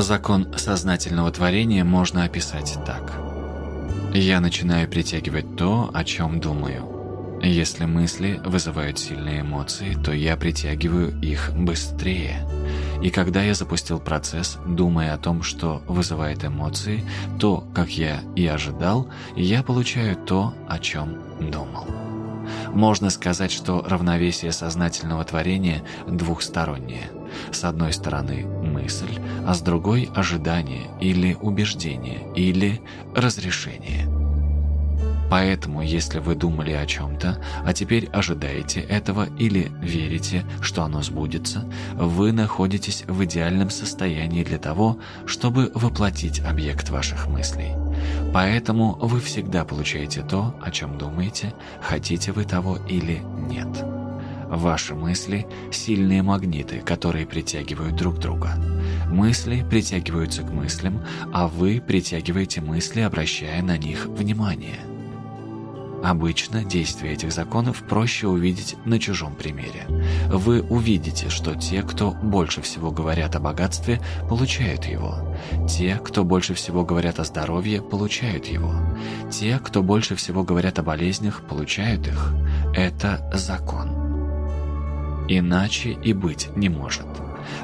Закон сознательного творения можно описать так. Я начинаю притягивать то, о чем думаю. Если мысли вызывают сильные эмоции, то я притягиваю их быстрее. И когда я запустил процесс, думая о том, что вызывает эмоции, то, как я и ожидал, я получаю то, о чем думал. Можно сказать, что равновесие сознательного творения двухстороннее. С одной стороны мысль, а с другой ожидание или убеждение или разрешение – Поэтому, если вы думали о чем-то, а теперь ожидаете этого или верите, что оно сбудется, вы находитесь в идеальном состоянии для того, чтобы воплотить объект ваших мыслей. Поэтому вы всегда получаете то, о чем думаете, хотите вы того или нет. Ваши мысли – сильные магниты, которые притягивают друг друга. Мысли притягиваются к мыслям, а вы притягиваете мысли, обращая на них внимание – Обычно действие этих законов проще увидеть на чужом примере. Вы увидите, что те, кто больше всего говорят о богатстве, получают его. Те, кто больше всего говорят о здоровье, получают его. Те, кто больше всего говорят о болезнях, получают их. Это закон. Иначе и быть не может.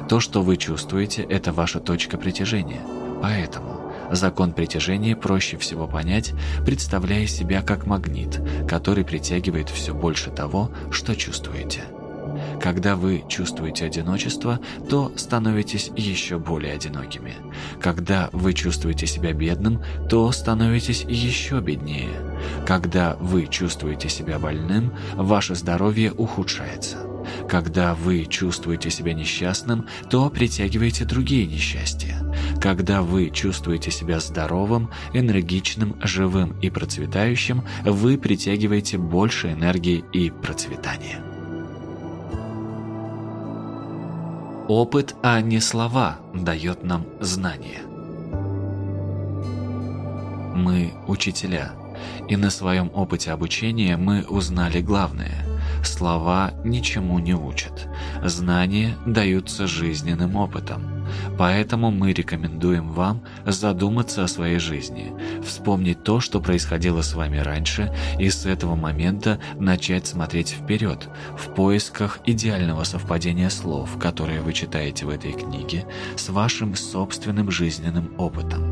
То, что вы чувствуете, это ваша точка притяжения. Поэтому Закон притяжения проще всего понять, представляя себя как магнит, который притягивает все больше того, что чувствуете. Когда вы чувствуете одиночество, то становитесь еще более одинокими. Когда вы чувствуете себя бедным, то становитесь еще беднее. Когда вы чувствуете себя больным, ваше здоровье ухудшается. Когда вы чувствуете себя несчастным, то притягиваете другие несчастья. Когда вы чувствуете себя здоровым, энергичным, живым и процветающим, вы притягиваете больше энергии и процветания. Опыт, а не слова, дает нам знания. Мы учителя, и на своем опыте обучения мы узнали главное – Слова ничему не учат. Знания даются жизненным опытом. Поэтому мы рекомендуем вам задуматься о своей жизни, вспомнить то, что происходило с вами раньше, и с этого момента начать смотреть вперед, в поисках идеального совпадения слов, которые вы читаете в этой книге, с вашим собственным жизненным опытом.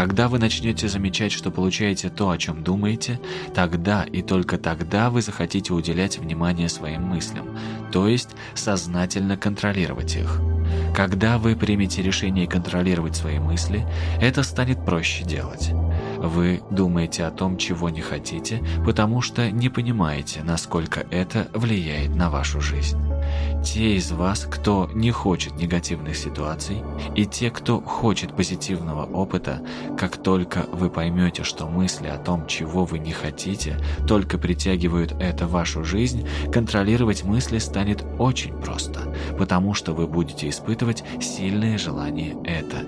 Когда вы начнете замечать, что получаете то, о чем думаете, тогда и только тогда вы захотите уделять внимание своим мыслям, то есть сознательно контролировать их. Когда вы примете решение контролировать свои мысли, это станет проще делать. Вы думаете о том, чего не хотите, потому что не понимаете, насколько это влияет на вашу жизнь. Те из вас, кто не хочет негативных ситуаций, и те, кто хочет позитивного опыта, как только вы поймете, что мысли о том, чего вы не хотите, только притягивают это в вашу жизнь, контролировать мысли станет очень просто, потому что вы будете испытывать сильное желание это